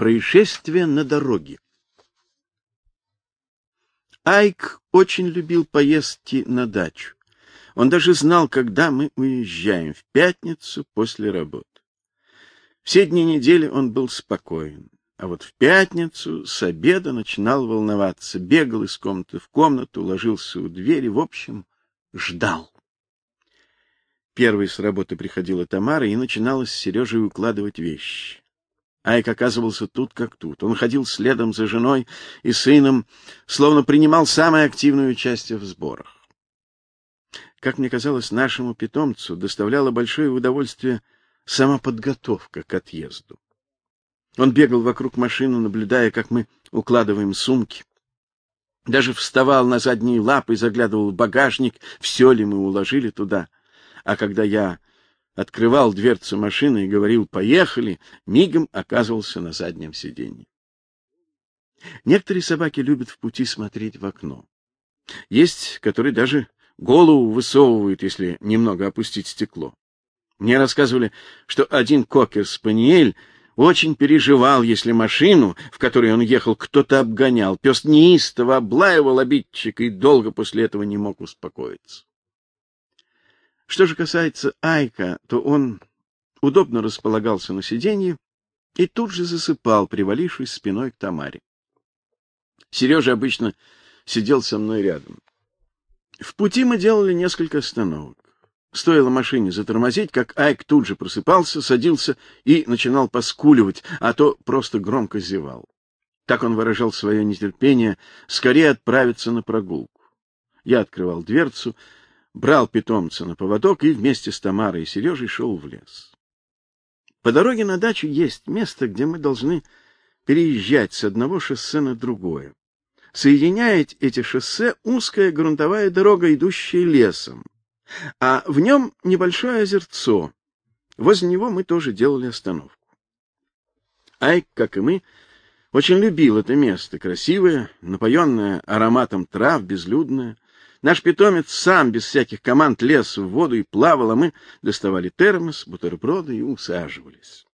Происшествие на дороге. Айк очень любил поездки на дачу. Он даже знал, когда мы уезжаем в пятницу после работы. Все дни недели он был спокоен, а вот в пятницу с обеда начинал волноваться, бегал из комнаты в комнату, ложился у двери, в общем, ждал. Первой с работы приходила Тамара и начинала с Сережей укладывать вещи. Айк оказывался тут как тут. Он ходил следом за женой и сыном, словно принимал самое активное участие в сборах. Как мне казалось, нашему питомцу доставляло большое удовольствие сама подготовка к отъезду. Он бегал вокруг машины, наблюдая, как мы укладываем сумки. Даже вставал на задние лапы и заглядывал в багажник, все ли мы уложили туда. А когда я открывал дверцу машины и говорил «поехали», мигом оказывался на заднем сиденье. Некоторые собаки любят в пути смотреть в окно. Есть, которые даже голову высовывают, если немного опустить стекло. Мне рассказывали, что один кокер-спаниель очень переживал, если машину, в которой он ехал, кто-то обгонял. Пес неистово облаивал обидчика и долго после этого не мог успокоиться. Что же касается Айка, то он удобно располагался на сиденье и тут же засыпал, привалившись спиной к Тамаре. Сережа обычно сидел со мной рядом. В пути мы делали несколько остановок. Стоило машине затормозить, как Айк тут же просыпался, садился и начинал поскуливать, а то просто громко зевал. Так он выражал свое нетерпение скорее отправиться на прогулку. Я открывал дверцу, брал питомца на поводок и вместе с Тамарой и Сережей шел в лес. По дороге на дачу есть место, где мы должны переезжать с одного шоссе на другое. Соединяет эти шоссе узкая грунтовая дорога, идущая лесом, а в нем небольшое озерцо. Возле него мы тоже делали остановку. Айк, как и мы, очень любил это место, красивое, напоенное ароматом трав, безлюдное. Наш питомец сам без всяких команд лез в воду и плавал, а мы доставали термос, бутерброды и усаживались.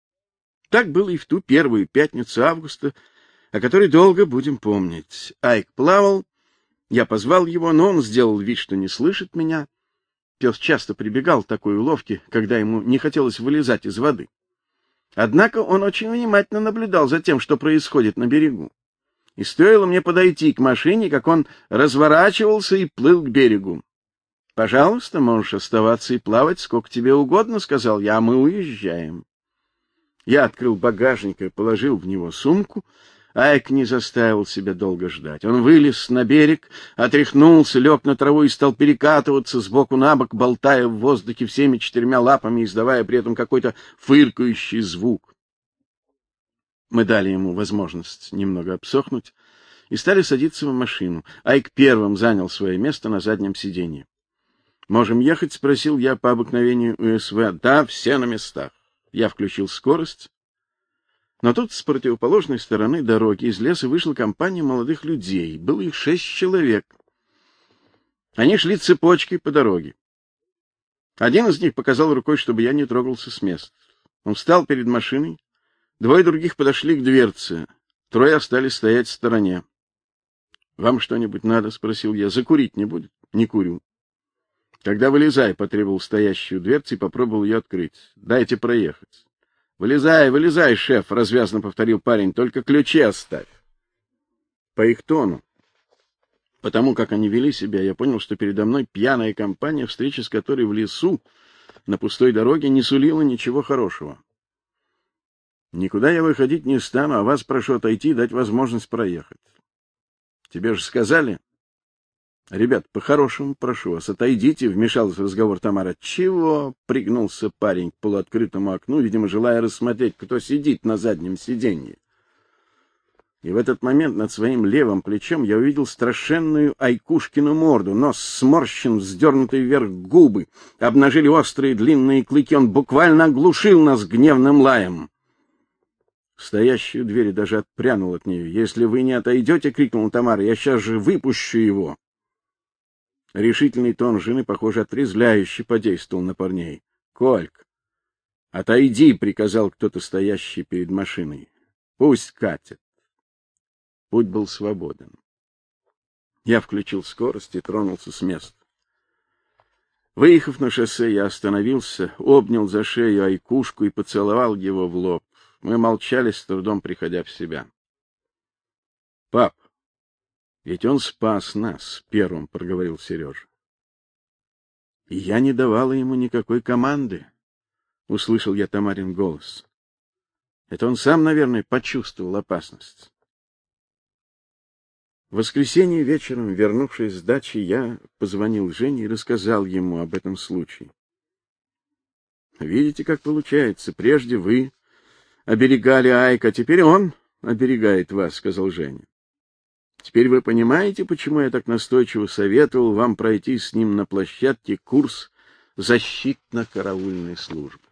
Так было и в ту первую пятницу августа, о которой долго будем помнить. Айк плавал, я позвал его, но он сделал вид, что не слышит меня. Пес часто прибегал к такой уловке, когда ему не хотелось вылезать из воды. Однако он очень внимательно наблюдал за тем, что происходит на берегу и стоило мне подойти к машине, как он разворачивался и плыл к берегу. Пожалуйста, можешь оставаться и плавать сколько тебе угодно, сказал я, а мы уезжаем. Я открыл багажник и положил в него сумку. Айк не заставил себя долго ждать. Он вылез на берег, отряхнулся, лег на траву и стал перекатываться с боку на бок, болтая в воздухе всеми четырьмя лапами, издавая при этом какой-то фыркающий звук. Мы дали ему возможность немного обсохнуть и стали садиться в машину. Айк первым занял свое место на заднем сиденье. «Можем ехать?» — спросил я по обыкновению УСВ. «Да, все на местах». Я включил скорость. Но тут с противоположной стороны дороги из леса вышла компания молодых людей. Было их шесть человек. Они шли цепочкой по дороге. Один из них показал рукой, чтобы я не трогался с места. Он встал перед машиной, Двое других подошли к дверце, трое остались стоять в стороне. — Вам что-нибудь надо? — спросил я. — Закурить не будет? — Не курю. — Тогда вылезай, — потребовал стоящую дверцу и попробовал ее открыть. — Дайте проехать. — Вылезай, вылезай, шеф, — развязно повторил парень, — только ключи оставь. По их тону, потому как они вели себя, я понял, что передо мной пьяная компания, встреча с которой в лесу на пустой дороге не сулила ничего хорошего. Никуда я выходить не стану, а вас прошу отойти и дать возможность проехать. Тебе же сказали? Ребят, по-хорошему прошу вас, отойдите, вмешался в разговор Тамара. Чего? пригнулся парень к полуоткрытому окну, видимо, желая рассмотреть, кто сидит на заднем сиденье. И в этот момент над своим левым плечом я увидел страшенную Айкушкину морду, нос сморщен, вздернутый вверх губы, обнажили острые длинные клыки, он буквально оглушил нас гневным лаем. Стоящий у двери даже отпрянул от нее. «Если вы не отойдете, — крикнул Тамара, — я сейчас же выпущу его!» Решительный тон жены, похоже, отрезвляюще подействовал на парней. «Кольк, отойди!» — приказал кто-то, стоящий перед машиной. Пусть катит. Путь был свободен. Я включил скорость и тронулся с места. Выехав на шоссе, я остановился, обнял за шею Айкушку и поцеловал его в лоб. Мы молчали, с трудом приходя в себя. — Пап, ведь он спас нас, — первым проговорил Сережа. — И я не давала ему никакой команды, — услышал я Тамарин голос. Это он сам, наверное, почувствовал опасность. В воскресенье вечером, вернувшись с дачи, я позвонил Жене и рассказал ему об этом случае. Видите, как получается. Прежде вы оберегали Айка, теперь он оберегает вас, сказал Женя. Теперь вы понимаете, почему я так настойчиво советовал вам пройти с ним на площадке курс защитно-караульной службы.